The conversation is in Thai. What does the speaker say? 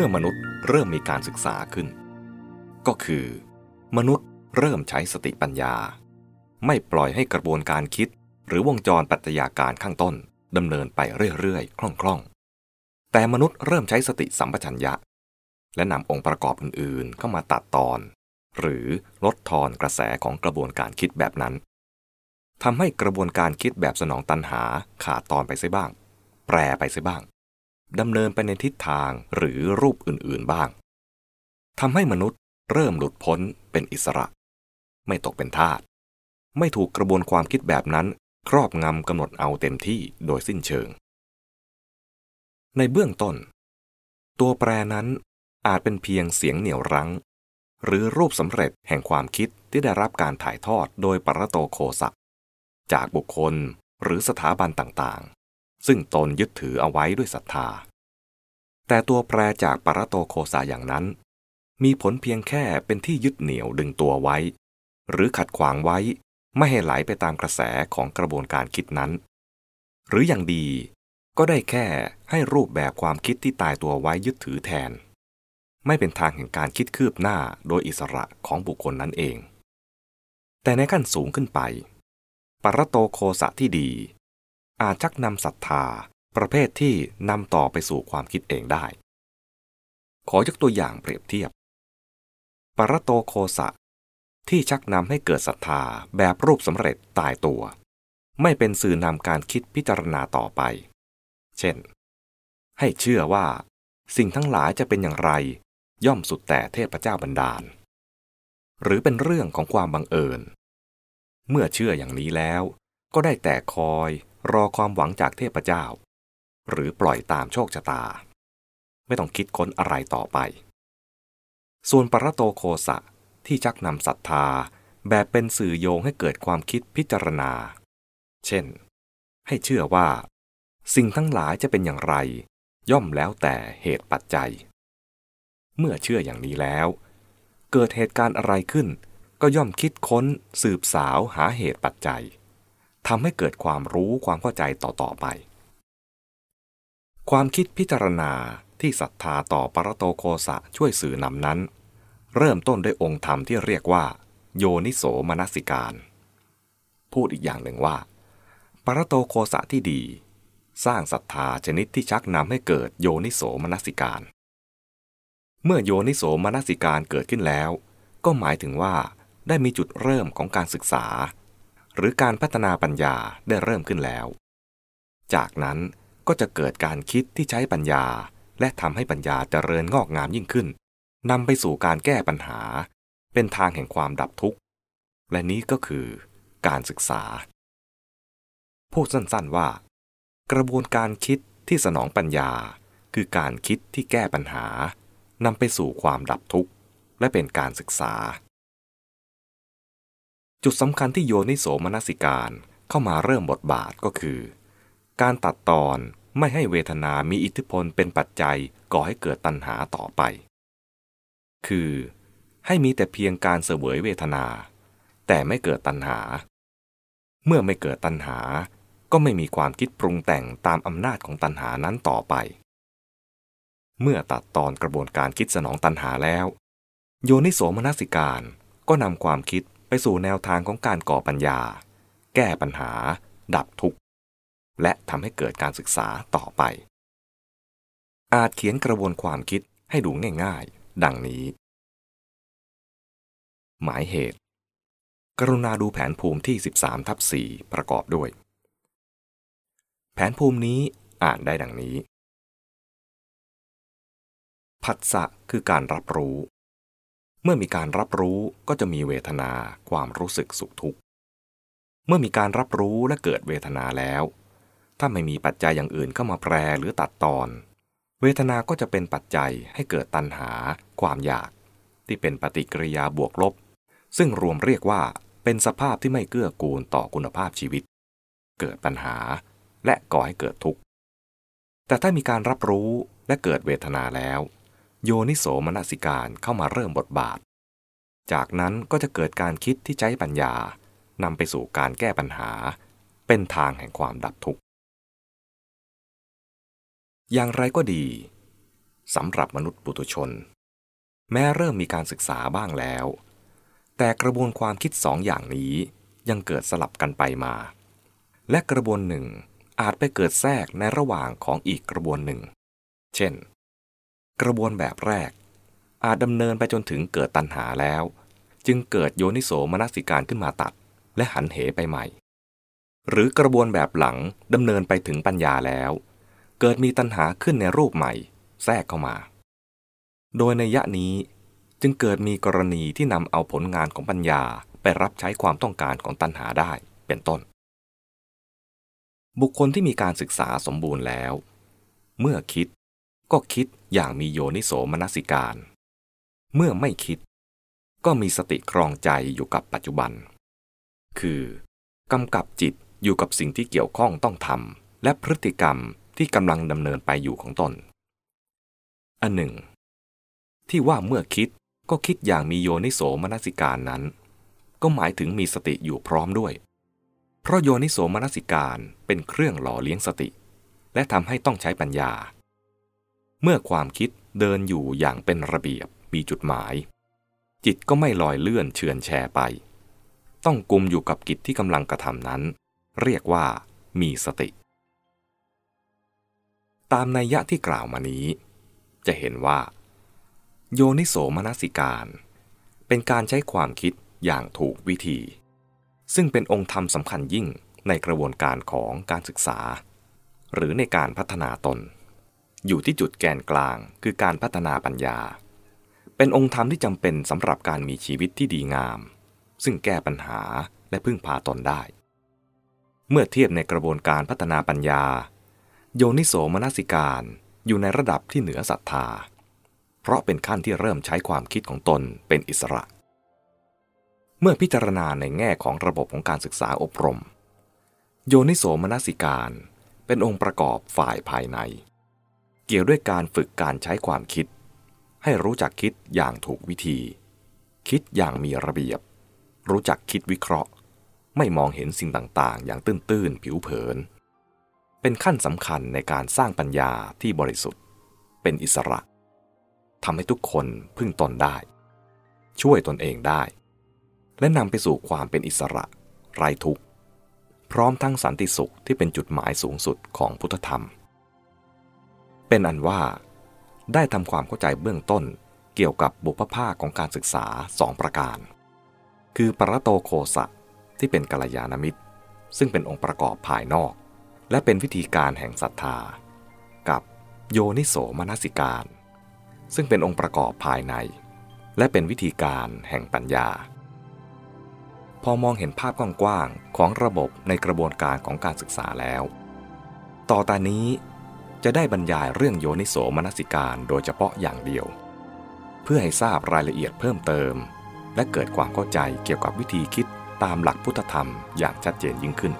มื่อมนุษย์เริ่มมีการศึกษาขึ้น ก็คือ มนุษย์เริ่มใช้สติปัญญา ไม่ปล่อยให้กระบวนการคิด หรือวงจรปัจจัยาการข้างต้นดำเนินไปเรื่อยๆ คล่องๆ แต่มนุษย์เริ่มใช้สติสัมปชัญญะ และนำองค์ประกอบอื่นๆ เข้ามาตัดตอน หรือลดทอนกระแสของกระบวนการคิดแบบนั้นทำให้กระบวนการคิดแบบสนองตันหาขาดตอนไปเสียบ้าง แปรไปเสียบ้าง ดำเนินไปในทิศทางหรือรูปอื่นๆบ้างทำให้มนุษย์เริ่มหลุดพ้นเป็นอิสระ ไม่ตกเป็นทาสไม่ถูกกระบวนความคิดแบบนั้น ครอบงำกำหนดเอาเต็มที่โดยสิ้นเชิง ในเบื้องต้น ตัวแปรนั้นอาจเป็นเพียงเสียงเหนี่ยวรั้ง หรือรูปสำเร็จแห่งความคิดที่ได้รับการถ่ายทอดโดยปรโตโคสะจากบุคคลหรือสถาบันต่างๆ ซึ่งตนยึดถือเอาไว้ด้วยศรัทธา แต่ตัวแปรจากปรโตโคสาอย่างนั้น มีผลเพียงแค่เป็นที่ยึดเหนี่ยวดึงตัวไว้ หรือขัดขวางไว้ไม่ให้ไหลไปตามกระแสของกระบวนการคิดนั้น หรืออย่างดีก็ได้แค่ให้รูปแบบความคิดที่ตายตัวไว้ยึดถือแทน ไม่เป็นทางแห่งการคิดคืบหน้าโดยอิสระของบุคคลนั้นเอง แต่ในขั้นสูงขึ้นไป ปรโตโคสะที่ดี อาจชักนำศรัทธา ประเภทที่นำต่อไปสู่ความคิดเองได้ ขอยกตัวอย่างเปรียบเทียบ ปรโตโคสะ ที่ชักนำให้เกิดศรัทธาแบบรูปสำเร็จตายตัว ไม่เป็นสื่อนำการคิดพิจารณาต่อไป เช่น ให้เชื่อว่า สิ่งทั้งหลายจะเป็นอย่างไร ย่อมสุดแต่เทพเจ้าบันดาล หรือเป็นเรื่องของความบังเอิญ เมื่อเชื่ออย่างนี้แล้วก็ได้แต่คอย รอความหวังจากเทพเจ้า หรือปล่อยตามโชคชะตา ไม่ต้องคิดค้นอะไรต่อไป ส่วนปรโตโคสะที่ชักนำศรัทธาแบบเป็นสื่อโยงให้เกิดความคิดพิจารณา เช่น ให้เชื่อว่า สิ่งทั้งหลายจะเป็นอย่างไร ย่อมแล้วแต่เหตุปัจจัย เมื่อเชื่ออย่างนี้แล้ว เกิดเหตุการณ์อะไรขึ้น ก็ย่อมคิดค้นสืบสาวหาเหตุปัจจัย ทำให้เกิดความรู้ความเข้าใจต่อๆไป ความคิดพิจารณาที่ศรัทธาต่อปรโตโคสะช่วยสื่อนำนั้น เริ่มต้นด้วยองค์ธรรมที่เรียกว่า โยนิโสมนสิการ พูดอีกอย่างหนึ่งว่า ปรโตโคสะที่ดี สร้างศรัทธาชนิดที่ชักนำให้เกิดโยนิโสมนสิการ เมื่อโยนิโสมนสิการเกิดขึ้นแล้ว ก็หมายถึงว่าได้มีจุดเริ่มของการศึกษา หรือการพัฒนาปัญญาได้เริ่มขึ้นแล้ว จากนั้นก็จะเกิดการคิดที่ใช้ปัญญา และทำให้ปัญญาเจริญงอกงามยิ่งขึ้นนำไปสู่การแก้ปัญหา เป็นทางแห่งความดับทุกข์ และนี้ก็คือการศึกษา พูดสั้นๆว่า กระบวนการคิดที่สนองปัญญา คือการคิดที่แก้ปัญหานำไปสู่ความดับทุกข์ และเป็นการศึกษา จุดสำคัญที่โยนิโสมนสิการเข้ามาเริ่มบทบาทก็คือ การตัดตอนไม่ให้เวทนามีอิทธิพลเป็นปัจจัยก่อให้เกิดตัณหาต่อไป คือ ให้มีแต่เพียงการเสวยเวทนา แต่ไม่เกิดตัณหา เมื่อไม่เกิดตัณหา ก็ไม่มีความคิดปรุงแต่งตามอำนาจของตัณหานั้นต่อไป เมื่อตัดตอนกระบวนการคิดสนองตัณหาแล้ว โยนิโสมนสิการก็นำความคิด ไปสู่แนวทางของการก่อปัญญา แก้ปัญหา ดับทุกข์ และทำให้เกิดการศึกษาต่อไป อาจเขียนกระบวนความคิดให้ดูง่ายๆ ดังนี้ หมายเหตุ กรุณาดูแผนภูมิที่ 13ทับ4ประกอบด้วย แผนภูมินี้อ่านได้ดังนี้ผัสสะคือการรับรู้ มื่อมีการรับรู้ก็จะมีเวทนาความรู้สึกสุขทุกข์ เมื่อมีการรับรู้และเกิดเวทนาแล้ว ถ้าไม่มีปัจจัยอย่างอื่นเข้ามาแปรหรือตัดตอน เวทนาก็จะเป็นปัจจัยให้เกิดตัณหา ความอยาก ที่เป็นปฏิกิริยาบวกลบ ซึ่งรวมเรียกว่าเป็นสภาพที่ไม่เกื้อกูลต่อคุณภาพชีวิต เกิดปัญหาและก่อให้เกิดทุกข์ แต่ถ้ามีการรับรู้และเกิดเวทนาแล้ว โยนิโสมนสิการเข้ามาเริ่มบทบาท จากนั้นก็จะเกิดการคิดที่ใช้ปัญญานำไปสู่การแก้ปัญหา เป็นทางแห่งความดับทุกข์ อย่างไรก็ดีสำหรับมนุษย์ปุถุชน แม้เริ่มมีการศึกษาบ้างแล้ว แต่กระบวนความคิดสองอย่างนี้ยังเกิดสลับกันไปมา และกระบวนหนึ่งอาจไปเกิดแทรกในระหว่างของอีกกระบวนหนึ่ง เช่น กระบวนแบบแรก อาจดำเนินไปจนถึงเกิดตัณหาแล้ว จึงเกิดโยนิโสมนสิการขึ้นมาตัด และหันเหไปใหม่ หรือกระบวนแบบหลังดำเนินไปถึงปัญญาแล้ว เกิดมีตัณหาขึ้นในรูปใหม่ แทรกเข้ามา โดยในยะนี้จึงเกิดมีกรณีที่นำเอาผลงานของปัญญาไปรับใช้ความต้องการของตัณหาได้เป็นต้น บุคคลที่มีการศึกษาสมบูรณ์แล้ว เมื่อคิด ก็คิดอย่างมีโยนิโสมนสิการ เมื่อไม่คิด ก็มีสติครองใจอยู่กับปัจจุบัน คือกำกับจิตอยู่กับสิ่งที่เกี่ยวข้องต้องทำและพฤติกรรมที่กำลังดำเนินไปอยู่ของตน อันหนึ่ง ที่ว่าเมื่อคิดก็คิดอย่างมีโยนิโสมนสิการนั้น ก็หมายถึงมีสติอยู่พร้อมด้วย เพราะโยนิโสมนสิการเป็นเครื่องหล่อเลี้ยงสติ และทำให้ต้องใช้ปัญญา เมื่อความคิดเดินอยู่อย่างเป็นระเบียบมีจุดหมาย จิตก็ไม่ลอยเลื่อนเชือนแชไป ต้องกุมอยู่กับกิจที่กำลังกระทำนั้น เรียกว่ามีสติ ตามนัยยะที่กล่าวมานี้ จะเห็นว่า โยนิโสมนสิการ เป็นการใช้ความคิดอย่างถูกวิธี ซึ่งเป็นองค์ธรรมสำคัญยิ่งในกระบวนการของการศึกษา หรือในการพัฒนาตน อยู่ที่จุดแกนกลางคือการพัฒนาปัญญา เป็นองค์ธรรมที่จำเป็นสำหรับการมีชีวิตที่ดีงาม ซึ่งแก้ปัญหาและพึ่งพาตนได้ เมื่อเทียบในกระบวนการพัฒนาปัญญา โยนิโสมนสิการอยู่ในระดับที่เหนือศรัทธา เพราะเป็นขั้นที่เริ่มใช้ความคิดของตนเป็นอิสระ เมื่อพิจารณาในแง่ของระบบของการศึกษาอบรม โยนิโสมนสิการเป็นองค์ประกอบฝ่ายภายใน เกี่ยวด้วยการฝึกการใช้ความคิด ให้รู้จักคิดอย่างถูกวิธี คิดอย่างมีระเบียบ รู้จักคิดวิเคราะห์ ไม่มองเห็นสิ่งต่างๆ อย่างตื้นๆ ผิวเผิน เป็นขั้นสำคัญในการสร้างปัญญาที่บริสุทธิ์ เป็นอิสระทำให้ทุกคนพึ่งตนได้ ช่วยตนเองได้ และนำไปสู่ความเป็นอิสระ ไรทุกพร้อมทั้งสันติสุขที่เป็นจุดหมายสูงสุดของพุทธธรรม เป็นอันว่า ได้ทำความเข้าใจเบื้องต้นเกี่ยวกับบุพภาคของการศึกษาสองประการ คือปรโตโคสะที่เป็นกัลยาณมิตร ซึ่งเป็นองค์ประกอบภายนอก และเป็นวิธีการแห่งศรัทธา กับโยนิโสมนสิการ ซึ่งเป็นองค์ประกอบภายใน และเป็นวิธีการแห่งปัญญา พอมองเห็นภาพกว้างๆของระบบในกระบวนการของการศึกษาแล้ว ต่อตานี้ จะได้บรรยายเรื่องโยนิโสมนสิการโดยเฉพาะอย่างเดียว เพื่อให้ทราบรายละเอียดเพิ่มเติม และเกิดความเข้าใจเกี่ยวกับวิธีคิดตามหลักพุทธธรรมอย่างชัดเจนยิ่งขึ้น